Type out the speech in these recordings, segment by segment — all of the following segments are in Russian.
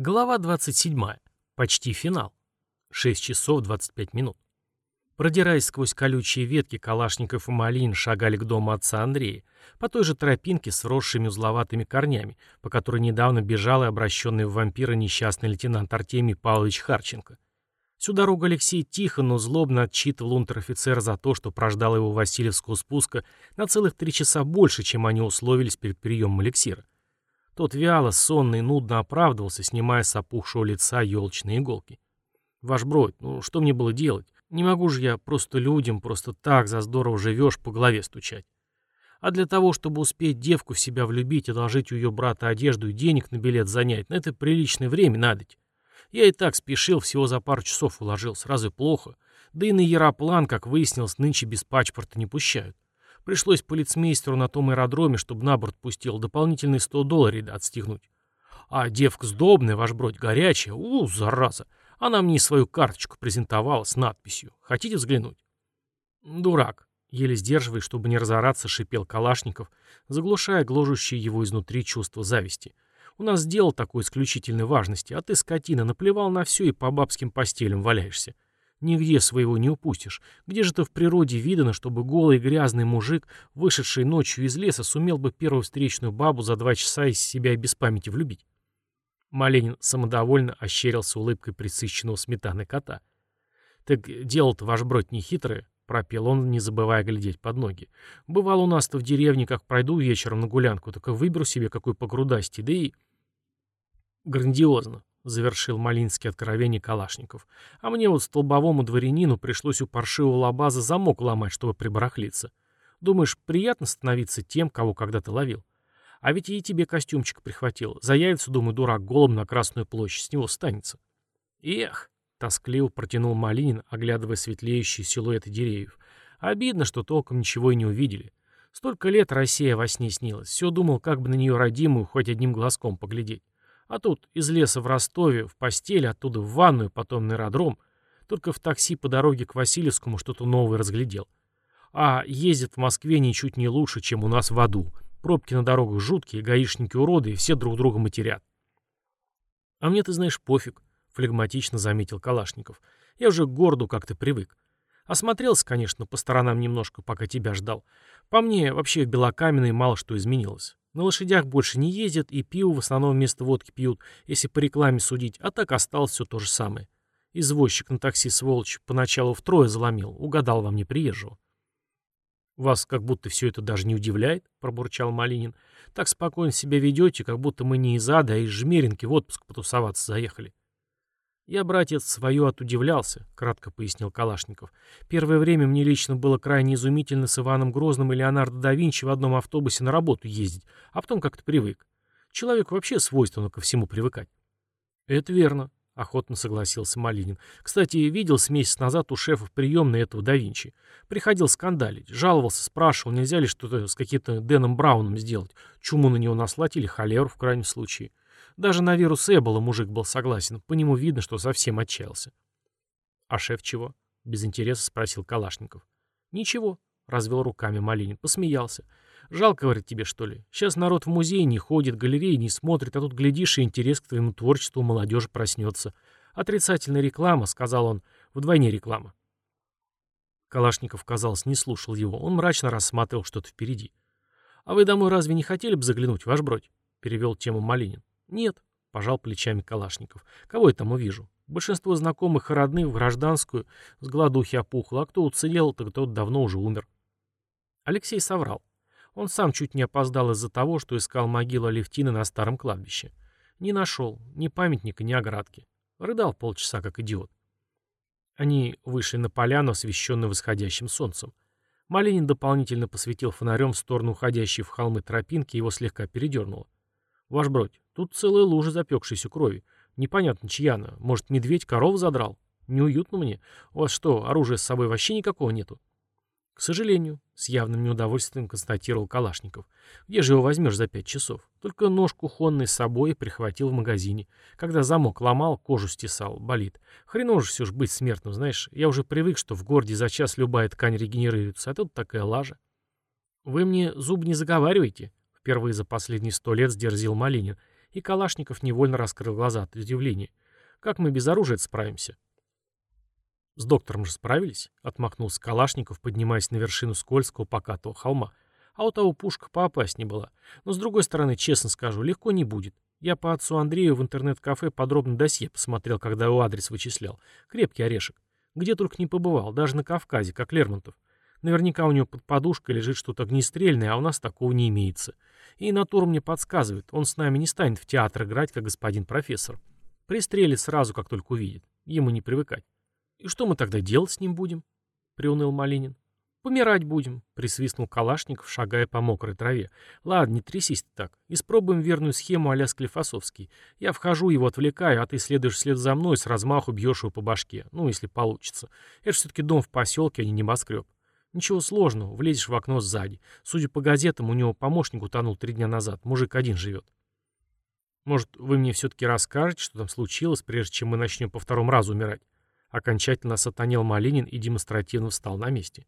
Глава 27. Почти финал. 6 часов 25 минут. Продираясь сквозь колючие ветки, Калашников и Малин шагали к дому отца Андрея, по той же тропинке с росшими узловатыми корнями, по которой недавно бежал и обращенный в вампира несчастный лейтенант Артемий Павлович Харченко. Всю дорогу Алексей тихо, но злобно отчитывал унтер-офицера за то, что прождал его Васильевского спуска на целых три часа больше, чем они условились перед приемом эликсира. Тот вяло, сонно нудно оправдывался, снимая с опухшего лица елочные иголки. «Ваш бродь, ну что мне было делать? Не могу же я просто людям, просто так, за здорово живешь, по голове стучать. А для того, чтобы успеть девку в себя влюбить, одолжить у ее брата одежду и денег на билет занять, на это приличное время надоть. Я и так спешил, всего за пару часов уложил, сразу плохо. Да и на Яроплан, как выяснилось, нынче без паспорта не пущают. Пришлось полицмейстеру на том аэродроме, чтобы на борт пустил, дополнительные 100 долларов отстегнуть. А девка сдобная, ваш бродь, горячая, у, зараза. Она мне свою карточку презентовала с надписью. Хотите взглянуть? Дурак. Еле сдерживая, чтобы не разораться, шипел Калашников, заглушая гложущее его изнутри чувство зависти. У нас дело такой исключительной важности, а ты, скотина, наплевал на все и по бабским постелям валяешься. Нигде своего не упустишь. Где же ты в природе видано, чтобы голый грязный мужик, вышедший ночью из леса, сумел бы первую встречную бабу за два часа из себя и без памяти влюбить? Маленин самодовольно ощерился улыбкой присыщенного сметаны кота. «Так дело-то ваш бродь нехитрое», — пропел он, не забывая глядеть под ноги. «Бывало у нас-то в деревне, как пройду вечером на гулянку, так и выберу себе какой погрудасти, да и...» «Грандиозно», — завершил Малинский откровение Калашников. «А мне вот столбовому дворянину пришлось у паршивого лабаза замок ломать, чтобы прибарахлиться. Думаешь, приятно становиться тем, кого когда-то ловил? А ведь и тебе костюмчик прихватил. Заявится, думаю, дурак, голым на Красную площадь, с него станется». «Эх!» — тоскливо протянул Малинин, оглядывая светлеющие силуэты деревьев. «Обидно, что толком ничего и не увидели. Столько лет Россия во сне снилась. Все думал, как бы на нее родимую хоть одним глазком поглядеть. А тут из леса в Ростове, в постель, оттуда в ванную, потом на аэродром. Только в такси по дороге к Васильевскому что-то новое разглядел. А ездит в Москве ничуть не лучше, чем у нас в аду. Пробки на дорогах жуткие, гаишники уроды, и все друг друга матерят. А мне, ты знаешь, пофиг, флегматично заметил Калашников. Я уже к городу как-то привык. Осмотрелся, конечно, по сторонам немножко, пока тебя ждал. По мне, вообще в Белокаменной мало что изменилось. На лошадях больше не ездят и пиво в основном вместо водки пьют, если по рекламе судить, а так осталось все то же самое. Извозчик на такси, сволочь, поначалу втрое заломил, угадал вам неприезжего. «Вас как будто все это даже не удивляет», — пробурчал Малинин. «Так спокойно себя ведете, как будто мы не из ада, а из Жмеринки в отпуск потусоваться заехали». «Я, братец, свое отудивлялся», — кратко пояснил Калашников. «Первое время мне лично было крайне изумительно с Иваном Грозным и Леонардо да Винчи в одном автобусе на работу ездить, а потом как-то привык. Человеку вообще свойственно ко всему привыкать». «Это верно», — охотно согласился Малинин. «Кстати, видел с месяц назад у шефа в приемной этого да Винчи. Приходил скандалить, жаловался, спрашивал, нельзя ли что-то с каким-то Дэном Брауном сделать, чуму на него наслать или холеру в крайнем случае». Даже на вирус Эбола мужик был согласен. По нему видно, что совсем отчаялся. «А шеф чего?» — без интереса спросил Калашников. «Ничего», — развел руками Малинин, посмеялся. «Жалко, говорит, тебе, что ли? Сейчас народ в музей не ходит, галереи не смотрит, а тут, глядишь, и интерес к твоему творчеству молодежи проснется. Отрицательная реклама», — сказал он, — «вдвойне реклама». Калашников, казалось, не слушал его. Он мрачно рассматривал что-то впереди. «А вы домой разве не хотели бы заглянуть, ваш бродь?» — перевел тему Малинин. «Нет», — пожал плечами Калашников. «Кого я там увижу? Большинство знакомых и родных в гражданскую с гладухи опухло, а кто уцелел, так тот давно уже умер». Алексей соврал. Он сам чуть не опоздал из-за того, что искал могилу Алевтины на старом кладбище. Не нашел ни памятника, ни оградки. Рыдал полчаса, как идиот. Они вышли на поляну, освещенную восходящим солнцем. Малинин дополнительно посветил фонарем в сторону уходящей в холмы тропинки, его слегка передернуло. «Ваш бродь, тут целая лужа запекшейся крови. Непонятно, чья она. Может, медведь коров задрал? Неуютно мне. У вас что, оружия с собой вообще никакого нету?» «К сожалению», — с явным неудовольствием констатировал Калашников. «Где же его возьмешь за пять часов? Только нож кухонный с собой прихватил в магазине. Когда замок ломал, кожу стесал, болит. Хреново же все ж быть смертным, знаешь. Я уже привык, что в городе за час любая ткань регенерируется, а тут такая лажа». «Вы мне зуб не заговариваете?» Впервые за последние сто лет сдерзил Малинин. И Калашников невольно раскрыл глаза от удивления. Как мы без оружия справимся? С доктором же справились, отмахнулся Калашников, поднимаясь на вершину скользкого покатого холма. А у того пушка поопаснее была. Но с другой стороны, честно скажу, легко не будет. Я по отцу Андрею в интернет-кафе подробно досье посмотрел, когда его адрес вычислял. Крепкий орешек. Где только не побывал, даже на Кавказе, как Лермонтов. Наверняка у него под подушкой лежит что-то огнестрельное, а у нас такого не имеется. И натура мне подсказывает, он с нами не станет в театр играть, как господин профессор. Пристрелит сразу, как только увидит. Ему не привыкать. И что мы тогда делать с ним будем? Приуныл Малинин. «Помирать будем», — присвистнул Калашников, шагая по мокрой траве. «Ладно, не трясись ты так. Испробуем верную схему а-ля Склифосовский. Я вхожу, его отвлекаю, а ты следуешь вслед за мной, с размаху бьешь его по башке. Ну, если получится. Это же все-таки дом в поселке, а не небоскреб. Ничего сложного, влезешь в окно сзади. Судя по газетам, у него помощник утонул три дня назад. Мужик один живет. Может, вы мне все-таки расскажете, что там случилось, прежде чем мы начнем по второму разу умирать?» Окончательно сатанел Малинин и демонстративно встал на месте.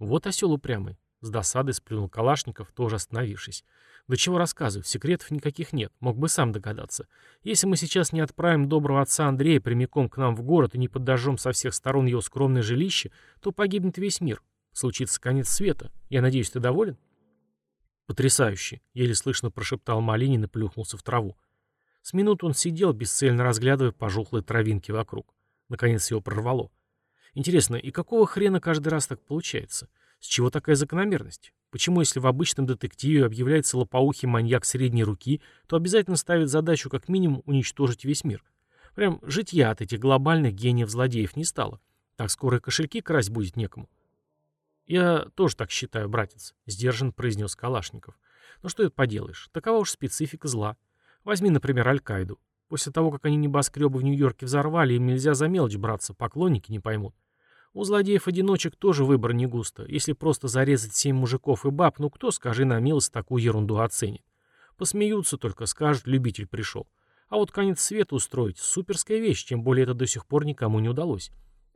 Вот осел упрямый. С досадой сплюнул Калашников, тоже остановившись. Да чего рассказывать, секретов никаких нет, мог бы сам догадаться. Если мы сейчас не отправим доброго отца Андрея прямиком к нам в город и не подожжем со всех сторон его скромное жилище, то погибнет весь мир. Случится конец света. Я надеюсь, ты доволен? Потрясающе, еле слышно прошептал Малинин и плюхнулся в траву. С минут он сидел, бесцельно разглядывая пожухлые травинки вокруг. Наконец его прорвало. Интересно, и какого хрена каждый раз так получается? С чего такая закономерность? Почему, если в обычном детективе объявляется лопоухий маньяк средней руки, то обязательно ставит задачу как минимум уничтожить весь мир? Прям житья от этих глобальных гениев-злодеев не стало. Так скоро и кошельки красть будет некому. «Я тоже так считаю, братец», — сдержан произнес Калашников. «Но что это поделаешь? Такова уж специфика зла. Возьми, например, Аль-Каиду. После того, как они небоскребы в Нью-Йорке взорвали, им нельзя за мелочь браться, поклонники не поймут. У злодеев-одиночек тоже выбор не густо. Если просто зарезать семь мужиков и баб, ну кто, скажи на милость, такую ерунду оценит? Посмеются только, скажут, любитель пришел. А вот конец света устроить — суперская вещь, тем более это до сих пор никому не удалось.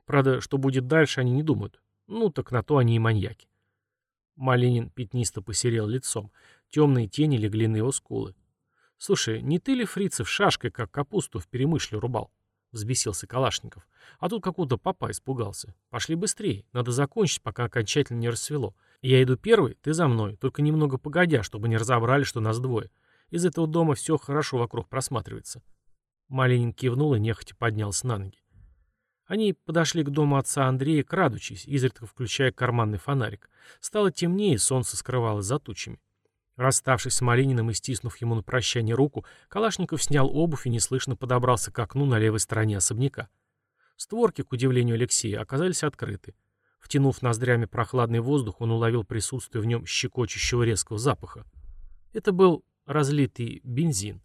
Правда, что будет дальше, они не думают. Ну, так на то они и маньяки. Малинин пятнисто посерел лицом. Темные тени легли на его скулы. «Слушай, не ты ли фрицев шашкой, как капусту в перемышле рубал?» — взбесился Калашников. А тут какого-то папа испугался. Пошли быстрее, надо закончить, пока окончательно не рассвело. Я иду первый, ты за мной, только немного погодя, чтобы не разобрали, что нас двое. Из этого дома все хорошо вокруг просматривается. Малинин кивнул и нехотя поднялся на ноги. Они подошли к дому отца Андрея, крадучись, изредка включая карманный фонарик. Стало темнее, солнце скрывалось за тучами. Расставшись с Малининым и стиснув ему на прощание руку, Калашников снял обувь и неслышно подобрался к окну на левой стороне особняка. Створки, к удивлению Алексея, оказались открыты. Втянув ноздрями прохладный воздух, он уловил присутствие в нем щекочущего резкого запаха. Это был разлитый бензин.